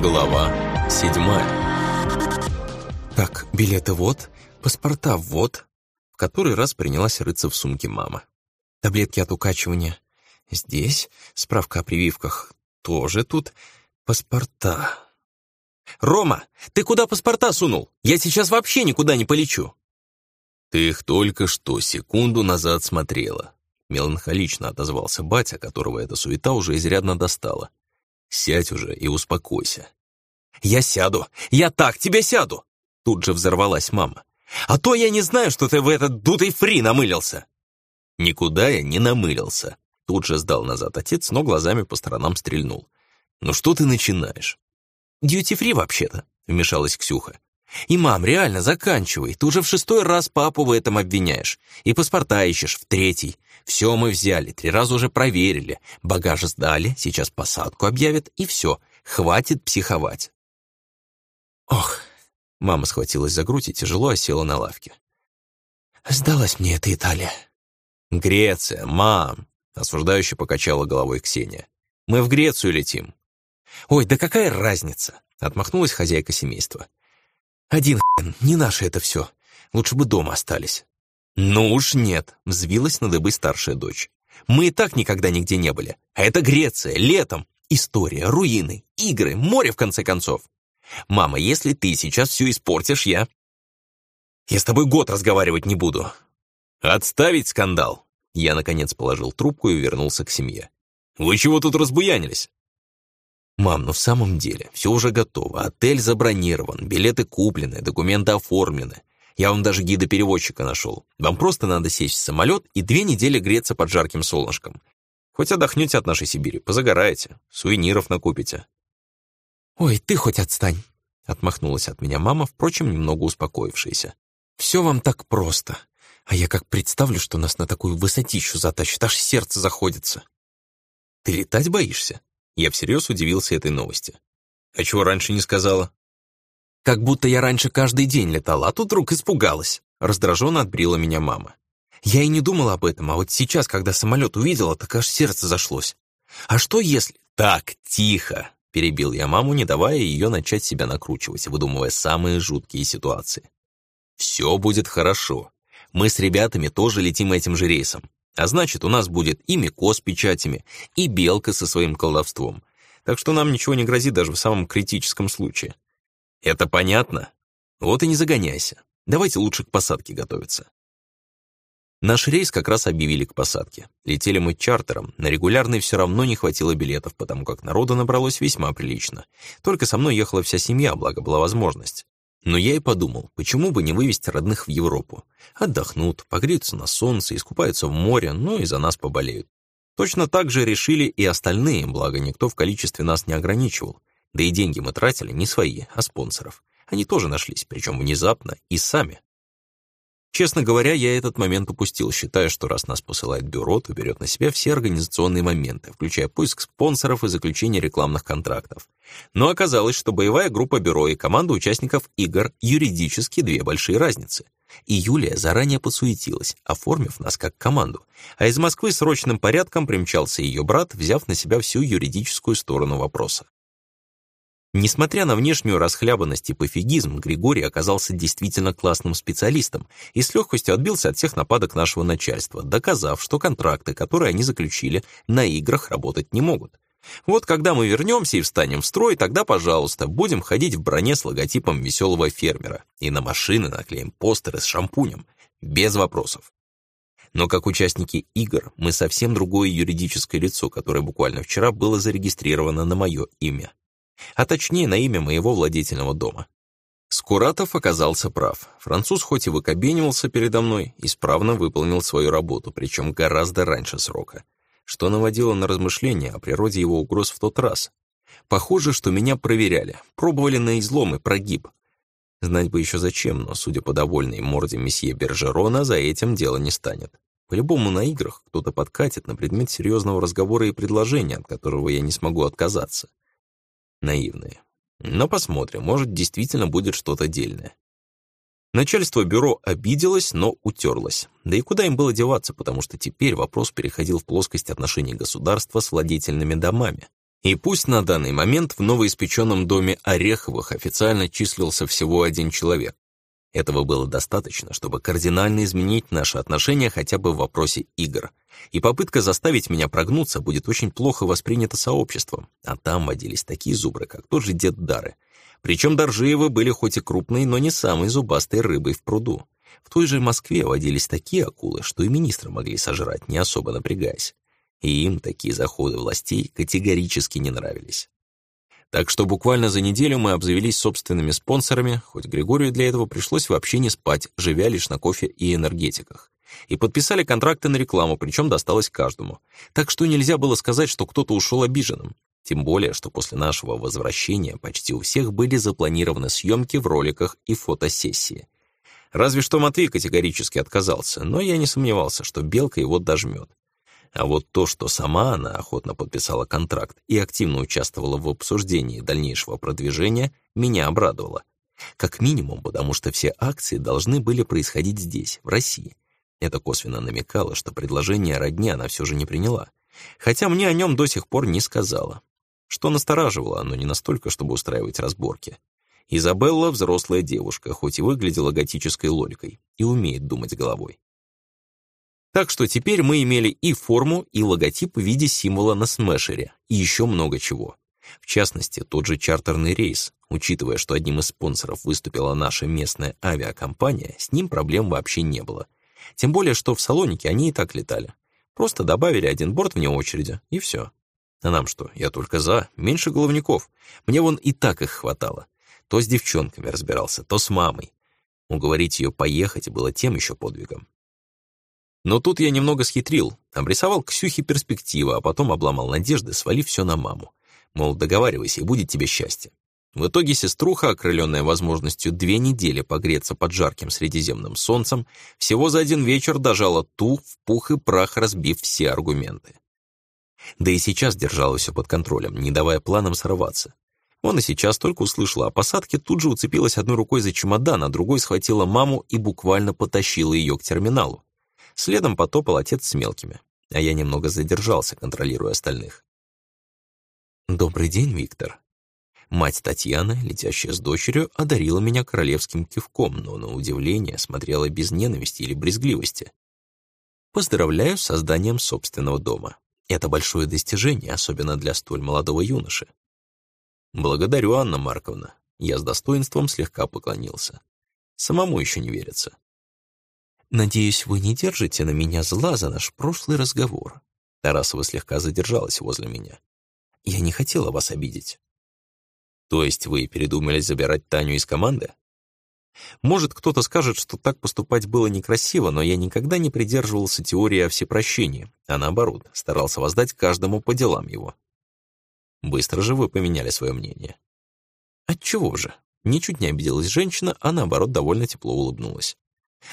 Глава седьмая. Так, билеты вот, паспорта вот. В который раз принялась рыться в сумке мама. Таблетки от укачивания здесь, справка о прививках тоже тут, паспорта. «Рома, ты куда паспорта сунул? Я сейчас вообще никуда не полечу!» «Ты их только что секунду назад смотрела», — меланхолично отозвался батя, которого эта суета уже изрядно достала. «Сядь уже и успокойся». «Я сяду! Я так тебе сяду!» Тут же взорвалась мама. «А то я не знаю, что ты в этот дутый фри намылился!» «Никуда я не намылился!» Тут же сдал назад отец, но глазами по сторонам стрельнул. «Ну что ты начинаешь?» «Дьюти-фри вообще-то», — вмешалась Ксюха. «И, мам, реально, заканчивай. Ты уже в шестой раз папу в этом обвиняешь. И паспорта ищешь в третий. Все мы взяли, три раза уже проверили. Багаж сдали, сейчас посадку объявят, и все. Хватит психовать». «Ох!» — мама схватилась за грудь и тяжело осела на лавке. «Сдалась мне эта Италия». «Греция, мам!» — осуждающе покачала головой Ксения. «Мы в Грецию летим». «Ой, да какая разница?» — отмахнулась хозяйка семейства. «Один хрен, не наше это все. Лучше бы дома остались». «Ну уж нет», — взвилась на дыбы старшая дочь. «Мы и так никогда нигде не были. А это Греция, летом. История, руины, игры, море, в конце концов. Мама, если ты сейчас все испортишь, я... Я с тобой год разговаривать не буду. Отставить скандал. Я, наконец, положил трубку и вернулся к семье. Вы чего тут разбуянились? Мам, ну в самом деле, все уже готово. Отель забронирован, билеты куплены, документы оформлены. Я вам даже гида-переводчика нашел. Вам просто надо сесть в самолет и две недели греться под жарким солнышком. Хоть отдохнете от нашей Сибири, позагораете, сувениров накупите. «Ой, ты хоть отстань!» — отмахнулась от меня мама, впрочем, немного успокоившаяся. «Все вам так просто. А я как представлю, что нас на такую высотищу затащит, аж сердце заходится». «Ты летать боишься?» Я всерьез удивился этой новости. «А чего раньше не сказала?» «Как будто я раньше каждый день летала, а тут вдруг испугалась». Раздраженно отбрила меня мама. Я и не думала об этом, а вот сейчас, когда самолет увидела, так аж сердце зашлось. А что если... Так, тихо, Перебил я маму, не давая ее начать себя накручивать, выдумывая самые жуткие ситуации. «Все будет хорошо. Мы с ребятами тоже летим этим же рейсом. А значит, у нас будет и Мико с печатями, и Белка со своим колдовством. Так что нам ничего не грозит даже в самом критическом случае. Это понятно? Вот и не загоняйся. Давайте лучше к посадке готовиться. Наш рейс как раз объявили к посадке. Летели мы чартером, на регулярный все равно не хватило билетов, потому как народу набралось весьма прилично. Только со мной ехала вся семья, благо была возможность. Но я и подумал, почему бы не вывести родных в Европу? Отдохнут, погреются на солнце, искупаются в море, ну и за нас поболеют. Точно так же решили и остальные, благо никто в количестве нас не ограничивал. Да и деньги мы тратили не свои, а спонсоров. Они тоже нашлись, причем внезапно и сами. Честно говоря, я этот момент упустил, считая, что раз нас посылает бюро, то берет на себя все организационные моменты, включая поиск спонсоров и заключение рекламных контрактов. Но оказалось, что боевая группа бюро и команда участников игр юридически две большие разницы. И Юлия заранее подсуетилась, оформив нас как команду, а из Москвы срочным порядком примчался ее брат, взяв на себя всю юридическую сторону вопроса. Несмотря на внешнюю расхлябанность и пофигизм, Григорий оказался действительно классным специалистом и с легкостью отбился от всех нападок нашего начальства, доказав, что контракты, которые они заключили, на играх работать не могут. Вот когда мы вернемся и встанем в строй, тогда, пожалуйста, будем ходить в броне с логотипом веселого фермера и на машины наклеим постеры с шампунем. Без вопросов. Но как участники игр мы совсем другое юридическое лицо, которое буквально вчера было зарегистрировано на мое имя а точнее на имя моего владетельного дома. Скуратов оказался прав. Француз хоть и выкобенивался передо мной, исправно выполнил свою работу, причем гораздо раньше срока, что наводило на размышления о природе его угроз в тот раз. Похоже, что меня проверяли, пробовали на излом и прогиб. Знать бы еще зачем, но, судя по довольной морде месье Бержерона, за этим дело не станет. По-любому на играх кто-то подкатит на предмет серьезного разговора и предложения, от которого я не смогу отказаться наивные. Но посмотрим, может, действительно будет что-то дельное. Начальство бюро обиделось, но утерлось. Да и куда им было деваться, потому что теперь вопрос переходил в плоскость отношений государства с владетельными домами. И пусть на данный момент в новоиспеченном доме Ореховых официально числился всего один человек. Этого было достаточно, чтобы кардинально изменить наши отношения хотя бы в вопросе игр. И попытка заставить меня прогнуться будет очень плохо воспринята сообществом, а там водились такие зубры, как тот же дед Дары. Причем Доржиевы были хоть и крупной, но не самой зубастой рыбой в пруду. В той же Москве водились такие акулы, что и министры могли сожрать, не особо напрягаясь и им такие заходы властей категорически не нравились. Так что буквально за неделю мы обзавелись собственными спонсорами, хоть Григорию для этого пришлось вообще не спать, живя лишь на кофе и энергетиках. И подписали контракты на рекламу, причем досталось каждому. Так что нельзя было сказать, что кто-то ушел обиженным. Тем более, что после нашего возвращения почти у всех были запланированы съемки в роликах и фотосессии. Разве что Матвей категорически отказался, но я не сомневался, что Белка его дожмет. А вот то, что сама она охотно подписала контракт и активно участвовала в обсуждении дальнейшего продвижения, меня обрадовало. Как минимум, потому что все акции должны были происходить здесь, в России. Это косвенно намекало, что предложение родни она все же не приняла. Хотя мне о нем до сих пор не сказала. Что настораживало, но не настолько, чтобы устраивать разборки. Изабелла — взрослая девушка, хоть и выглядела готической лоликой, и умеет думать головой. Так что теперь мы имели и форму, и логотип в виде символа на смешере, и еще много чего. В частности, тот же чартерный рейс. Учитывая, что одним из спонсоров выступила наша местная авиакомпания, с ним проблем вообще не было. Тем более, что в Салонике они и так летали. Просто добавили один борт вне очереди, и все. А нам что, я только за, меньше головников. Мне вон и так их хватало. То с девчонками разбирался, то с мамой. Уговорить ее поехать было тем еще подвигом. Но тут я немного схитрил, обрисовал Ксюхе перспективы, а потом обломал надежды, свалив все на маму. Мол, договаривайся, и будет тебе счастье. В итоге сеструха, окрыленная возможностью две недели погреться под жарким средиземным солнцем, всего за один вечер дожала ту в пух и прах, разбив все аргументы. Да и сейчас держала все под контролем, не давая планам сорваться. Он и сейчас только услышала о посадке, тут же уцепилась одной рукой за чемодан, а другой схватила маму и буквально потащила ее к терминалу. Следом потопал отец с мелкими, а я немного задержался, контролируя остальных. «Добрый день, Виктор». Мать Татьяны, летящая с дочерью, одарила меня королевским кивком, но на удивление смотрела без ненависти или брезгливости. «Поздравляю с созданием собственного дома. Это большое достижение, особенно для столь молодого юноши». «Благодарю, Анна Марковна». Я с достоинством слегка поклонился. Самому еще не верится. «Надеюсь, вы не держите на меня зла за наш прошлый разговор». Тарасова слегка задержалась возле меня. «Я не хотела вас обидеть». «То есть вы передумали забирать Таню из команды?» Может, кто-то скажет, что так поступать было некрасиво, но я никогда не придерживался теории о всепрощении, а наоборот, старался воздать каждому по делам его. Быстро же вы поменяли свое мнение. Отчего же? Ничуть не обиделась женщина, а наоборот довольно тепло улыбнулась.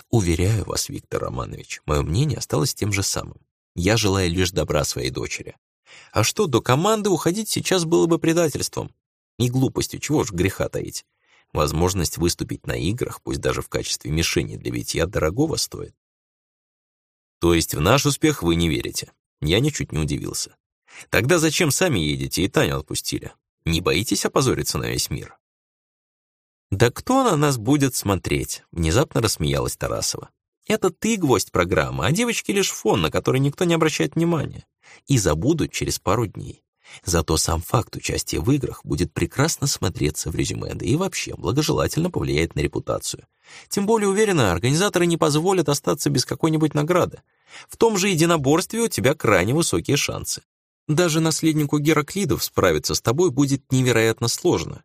Уверяю вас, Виктор Романович, мое мнение осталось тем же самым. Я желаю лишь добра своей дочери. А что, до команды уходить сейчас было бы предательством. И глупостью, чего ж греха таить. Возможность выступить на играх, пусть даже в качестве мишени для битья, дорогого стоит. То есть в наш успех вы не верите? Я ничуть не удивился. Тогда зачем сами едете и Таню отпустили? Не боитесь опозориться на весь мир? «Да кто на нас будет смотреть?» — внезапно рассмеялась Тарасова. «Это ты гвоздь программы, а девочки лишь фон, на который никто не обращает внимания. И забудут через пару дней. Зато сам факт участия в играх будет прекрасно смотреться в резюме, да и вообще благожелательно повлияет на репутацию. Тем более уверена, организаторы не позволят остаться без какой-нибудь награды. В том же единоборстве у тебя крайне высокие шансы. Даже наследнику Гераклидов справиться с тобой будет невероятно сложно,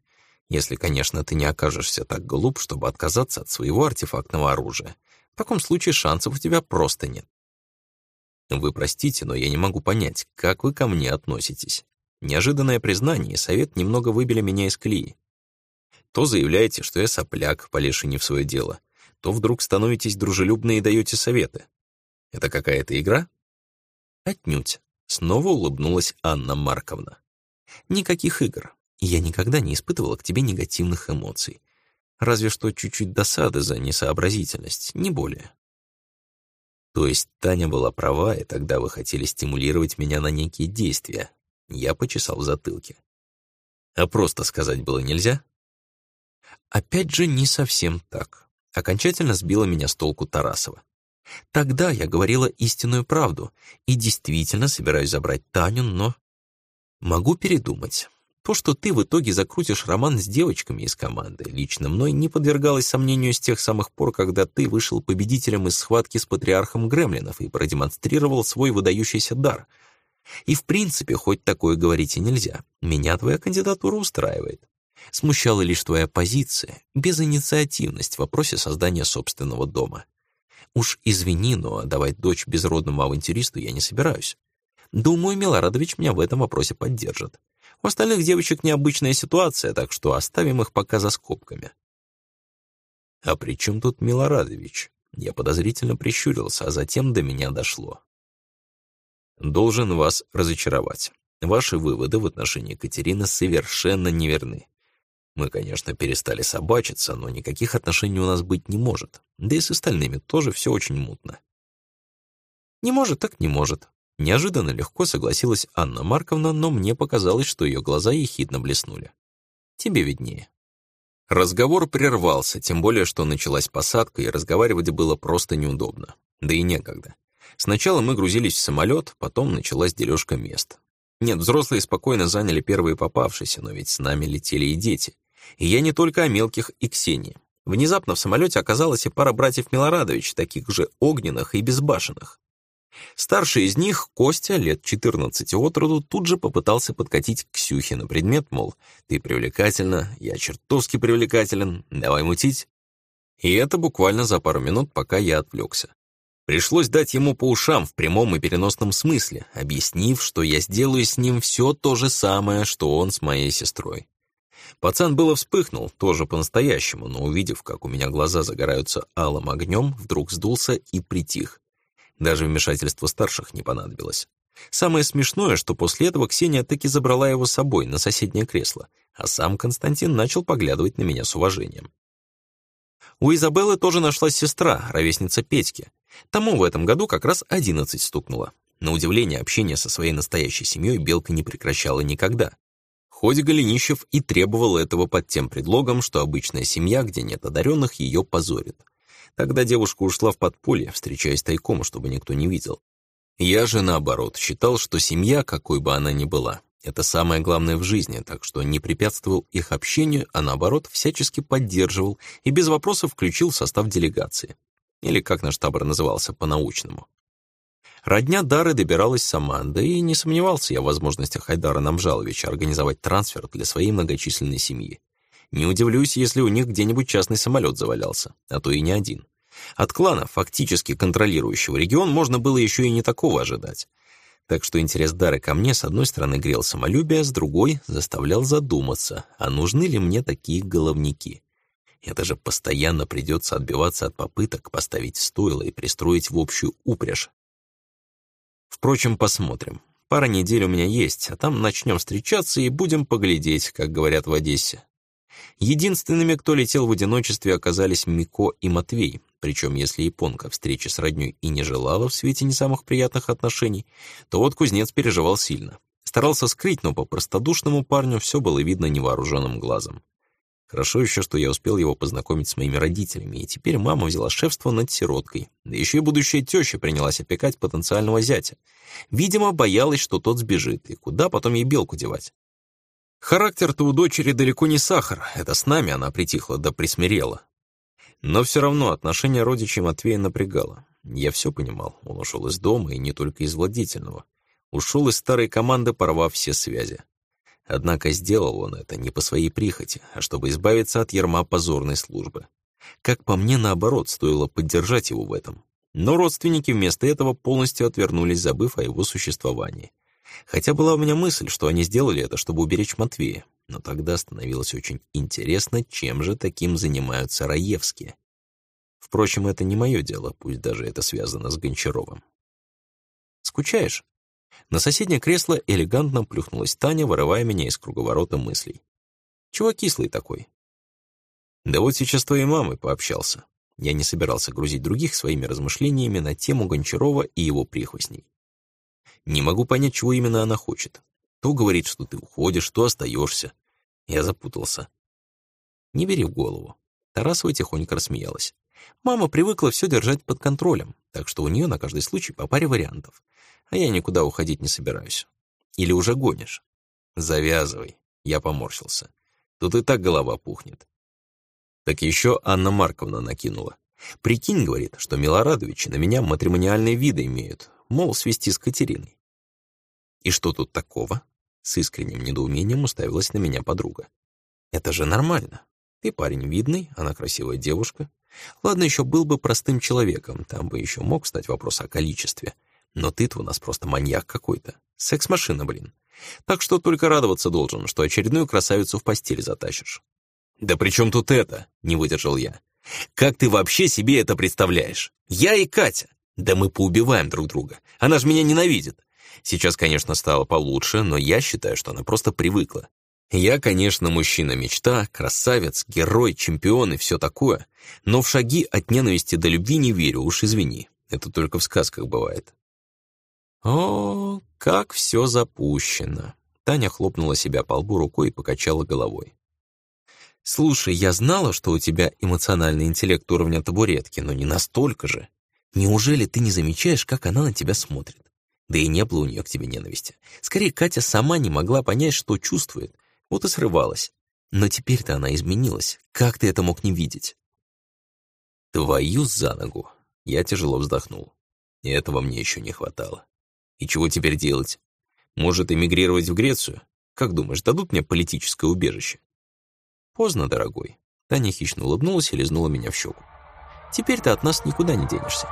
если, конечно, ты не окажешься так глуп, чтобы отказаться от своего артефактного оружия. В таком случае шансов у тебя просто нет. Вы простите, но я не могу понять, как вы ко мне относитесь. Неожиданное признание и совет немного выбили меня из колеи. То заявляете, что я сопляк, полезший не в свое дело, то вдруг становитесь дружелюбны и даете советы. Это какая-то игра? Отнюдь. Снова улыбнулась Анна Марковна. Никаких игр я никогда не испытывала к тебе негативных эмоций. Разве что чуть-чуть досады за несообразительность, не более. То есть Таня была права, и тогда вы хотели стимулировать меня на некие действия. Я почесал в затылке. А просто сказать было нельзя? Опять же, не совсем так. Окончательно сбила меня с толку Тарасова. Тогда я говорила истинную правду и действительно собираюсь забрать Таню, но... Могу передумать. То, что ты в итоге закрутишь роман с девочками из команды, лично мной не подвергалось сомнению с тех самых пор, когда ты вышел победителем из схватки с патриархом Гремлинов и продемонстрировал свой выдающийся дар. И в принципе, хоть такое говорить и нельзя, меня твоя кандидатура устраивает. Смущала лишь твоя позиция, безинициативность в вопросе создания собственного дома. Уж извини, но давать дочь безродному авантюристу я не собираюсь. Думаю, Милорадович меня в этом вопросе поддержит. У остальных девочек необычная ситуация, так что оставим их пока за скобками. А при чем тут Милорадович? Я подозрительно прищурился, а затем до меня дошло. Должен вас разочаровать. Ваши выводы в отношении Катерины совершенно неверны. Мы, конечно, перестали собачиться, но никаких отношений у нас быть не может. Да и с остальными тоже все очень мутно. Не может, так не может. Неожиданно легко согласилась Анна Марковна, но мне показалось, что ее глаза ехидно блеснули. Тебе виднее. Разговор прервался, тем более, что началась посадка, и разговаривать было просто неудобно. Да и некогда. Сначала мы грузились в самолет, потом началась дележка мест. Нет, взрослые спокойно заняли первые попавшиеся, но ведь с нами летели и дети. И я не только о мелких и Ксении. Внезапно в самолете оказалась и пара братьев Милорадович, таких же огненных и безбашенных. Старший из них, Костя, лет 14 от роду, тут же попытался подкатить к Ксюхе на предмет, мол, ты привлекательна, я чертовски привлекателен, давай мутить. И это буквально за пару минут, пока я отвлекся. Пришлось дать ему по ушам в прямом и переносном смысле, объяснив, что я сделаю с ним все то же самое, что он с моей сестрой. Пацан было вспыхнул, тоже по-настоящему, но увидев, как у меня глаза загораются алым огнем, вдруг сдулся и притих. Даже вмешательство старших не понадобилось. Самое смешное, что после этого Ксения таки забрала его с собой на соседнее кресло, а сам Константин начал поглядывать на меня с уважением. У Изабеллы тоже нашлась сестра, ровесница Петьки. Тому в этом году как раз одиннадцать стукнуло. На удивление, общение со своей настоящей семьей Белка не прекращала никогда. Хоть Голенищев и требовал этого под тем предлогом, что обычная семья, где нет одаренных, ее позорит. Тогда девушка ушла в подполье, встречаясь тайком, чтобы никто не видел. Я же, наоборот, считал, что семья, какой бы она ни была, это самое главное в жизни, так что не препятствовал их общению, а наоборот, всячески поддерживал и без вопросов включил состав делегации. Или как наш табор назывался по-научному. Родня Дары добиралась сама, да и не сомневался я в возможностях Айдара Намжаловича организовать трансфер для своей многочисленной семьи. Не удивлюсь, если у них где-нибудь частный самолет завалялся, а то и не один. От клана, фактически контролирующего регион, можно было еще и не такого ожидать. Так что интерес Дары ко мне, с одной стороны, грел самолюбие, с другой — заставлял задуматься, а нужны ли мне такие головники. Это же постоянно придется отбиваться от попыток поставить стойло и пристроить в общую упряжь. Впрочем, посмотрим. Пара недель у меня есть, а там начнем встречаться и будем поглядеть, как говорят в Одессе. Единственными, кто летел в одиночестве, оказались Мико и Матвей, причем если японка встречи с роднёй и не желала в свете не самых приятных отношений, то вот кузнец переживал сильно. Старался скрыть, но по простодушному парню все было видно невооруженным глазом. Хорошо еще, что я успел его познакомить с моими родителями, и теперь мама взяла шефство над сироткой. Да еще и будущая теща принялась опекать потенциального зятя. Видимо, боялась, что тот сбежит, и куда потом ей белку девать. Характер-то у дочери далеко не сахар, это с нами она притихла да присмирела. Но все равно отношение родичей Матвея напрягало. Я все понимал, он ушел из дома и не только из владительного. Ушел из старой команды, порвав все связи. Однако сделал он это не по своей прихоти, а чтобы избавиться от ерма позорной службы. Как по мне, наоборот, стоило поддержать его в этом. Но родственники вместо этого полностью отвернулись, забыв о его существовании. Хотя была у меня мысль, что они сделали это, чтобы уберечь Матвея. Но тогда становилось очень интересно, чем же таким занимаются Раевские. Впрочем, это не мое дело, пусть даже это связано с Гончаровым. «Скучаешь?» На соседнее кресло элегантно плюхнулась Таня, вырывая меня из круговорота мыслей. «Чего кислый такой?» «Да вот сейчас твоей мамой пообщался». Я не собирался грузить других своими размышлениями на тему Гончарова и его прихвостней. Не могу понять, чего именно она хочет. То говорит, что ты уходишь, то остаешься. Я запутался. Не бери в голову. Тарасова тихонько рассмеялась. Мама привыкла все держать под контролем, так что у нее на каждый случай по паре вариантов. А я никуда уходить не собираюсь. Или уже гонишь? Завязывай. Я поморщился. Тут и так голова пухнет. Так еще Анна Марковна накинула. Прикинь, говорит, что Милорадовичи на меня матримониальные виды имеют, мол, свести с Катериной. И что тут такого? С искренним недоумением уставилась на меня подруга. Это же нормально. Ты парень видный, она красивая девушка. Ладно, еще был бы простым человеком, там бы еще мог стать вопрос о количестве. Но ты-то у нас просто маньяк какой-то. Секс-машина, блин. Так что только радоваться должен, что очередную красавицу в постель затащишь. «Да при чем тут это?» — не выдержал я. «Как ты вообще себе это представляешь? Я и Катя. Да мы поубиваем друг друга. Она же меня ненавидит. Сейчас, конечно, стало получше, но я считаю, что она просто привыкла. Я, конечно, мужчина-мечта, красавец, герой, чемпион и все такое, но в шаги от ненависти до любви не верю, уж извини. Это только в сказках бывает. О, как все запущено. Таня хлопнула себя по лбу рукой и покачала головой. «Слушай, я знала, что у тебя эмоциональный интеллект уровня табуретки, но не настолько же. Неужели ты не замечаешь, как она на тебя смотрит? Да и не было у нее к тебе ненависти. Скорее, Катя сама не могла понять, что чувствует, вот и срывалась. Но теперь-то она изменилась. Как ты это мог не видеть?» «Твою за ногу!» Я тяжело вздохнул. И этого мне еще не хватало. И чего теперь делать? Может, эмигрировать в Грецию? Как думаешь, дадут мне политическое убежище? Поздно, дорогой. Таня хищно улыбнулась и лизнула меня в щеку. Теперь ты от нас никуда не денешься.